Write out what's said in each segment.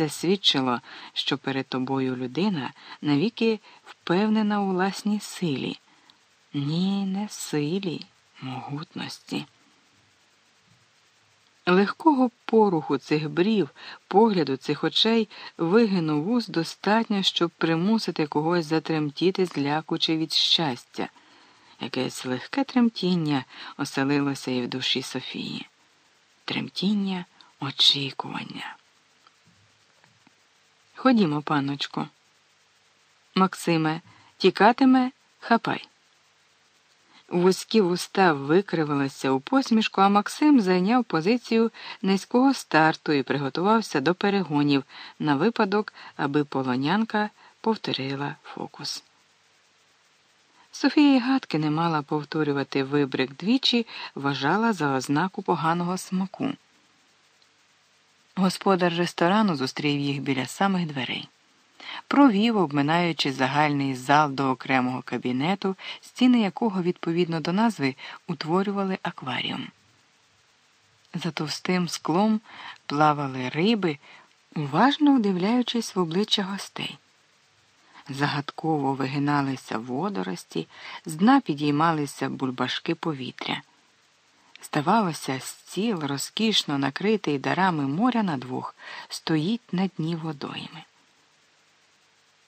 Це свідчило, що перед тобою людина навіки впевнена у власній силі. Ні, не силі, могутності. Легкого поруху цих брів, погляду цих очей вигину вуз достатньо, щоб примусити когось затремтіти злякучи від щастя. Якесь легке тремтіння оселилося і в душі Софії. Тремтіння очікування. Ходімо, панночку. Максиме, тікатиме, хапай. Вузькі вуста викривилися у посмішку, а Максим зайняв позицію низького старту і приготувався до перегонів на випадок, аби полонянка повторила фокус. Софія гадки не мала повторювати вибрик двічі, вважала за ознаку поганого смаку. Господар ресторану зустрів їх біля самих дверей. Провів, обминаючи загальний зал до окремого кабінету, стіни якого, відповідно до назви, утворювали акваріум. За товстим склом плавали риби, уважно вдивляючись в обличчя гостей. Загадково вигиналися водорості, з дна підіймалися бульбашки повітря. Здавалося, стіл, розкішно накритий дарами моря на двох, стоїть на дні водойми.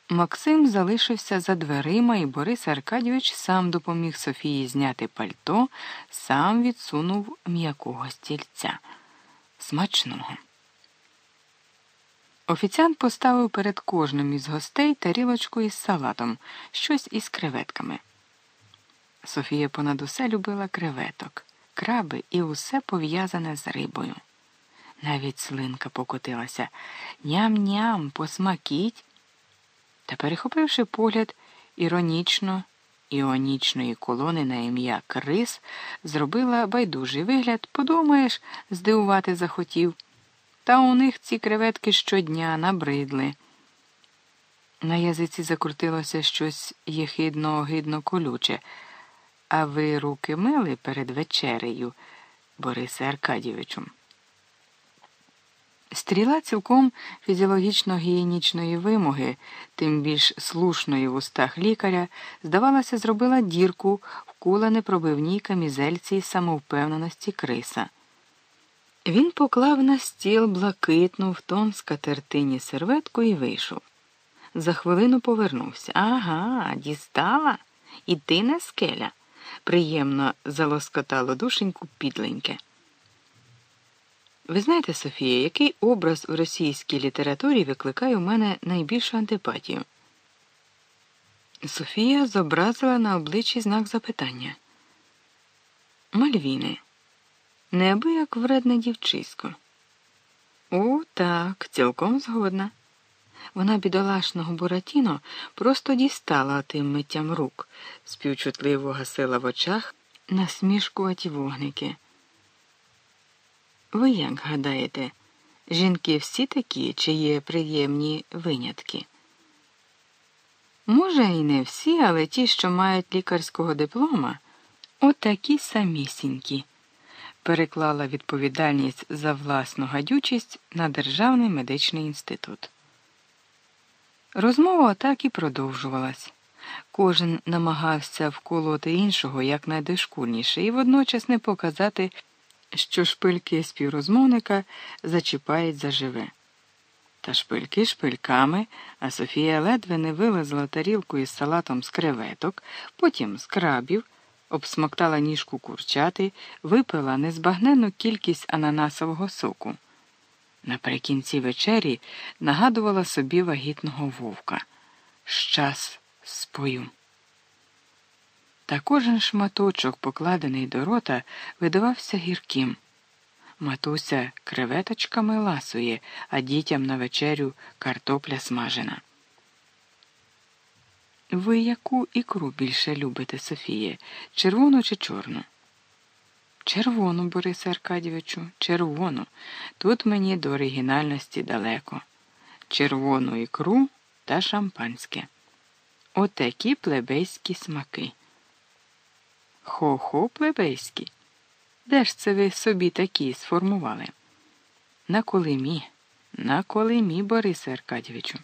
Максим залишився за дверима, і Борис Аркадійович сам допоміг Софії зняти пальто, сам відсунув м'якого стільця. Смачного. Офіціант поставив перед кожним із гостей тарілочку із салатом, щось із креветками. Софія понад усе любила креветок, краби і усе пов'язане з рибою. Навіть слинка покотилася. Ням-ням, посмакіть. Та, перехопивши погляд іронічно іонічної колони на ім'я Крис, зробила байдужий вигляд, подумаєш, здивувати захотів. Та у них ці креветки щодня набридли. На язиці закрутилося щось єхидно огидно колюче. А ви руки мили перед вечерею, Борисе Аркадійовичу. Стріла цілком фізіологічно гігієнічної вимоги, тим більш слушної в устах лікаря, здавалося, зробила дірку в кула непробивній камізельці самовпевненості криса. Він поклав на стіл блакитну в тон скатертині серветку і вийшов. За хвилину повернувся. Ага, дістала? І ти не скеля. Приємно залоскотало душеньку підленьке. Ви знаєте, Софія, який образ у російській літературі викликає у мене найбільшу антипатію? Софія зобразила на обличчі знак запитання. Мальвіни. Неабияк вредне дівчисько. О, так, цілком згодна. Вона бідолашного Буратіно просто дістала тим миттям рук, співчутливо гасила в очах насмішкуваті вогники. Ви як гадаєте, жінки всі такі, чи є приємні винятки? Може, і не всі, але ті, що мають лікарського диплома, отакі самісінькі, переклала відповідальність за власну гадючість на Державний медичний інститут. Розмова так і продовжувалась. Кожен намагався вколоти іншого якнайдошкульніше і водночас не показати що шпильки співрозмовника зачіпають заживе. Та шпильки шпильками, а Софія ледве не вилазила тарілку із салатом з креветок, потім з крабів, обсмоктала ніжку курчати, випила незбагненну кількість ананасового соку. Наприкінці вечері нагадувала собі вагітного вовка. Щас спою. Та кожен шматочок, покладений до рота, видавався гірким. Матуся креветочками ласує, а дітям на вечерю картопля смажена. Ви яку ікру більше любите, Софіє, червону чи чорну? Червону, Борисе Аркадійовичу, червону. Тут мені до оригінальності далеко. Червону ікру та шампанське. Отакі плебейські смаки. Хо-хо, плебейські. Де ж це ви собі такі сформували? На Колимі, На колимі, Борисе Аркадійовичу.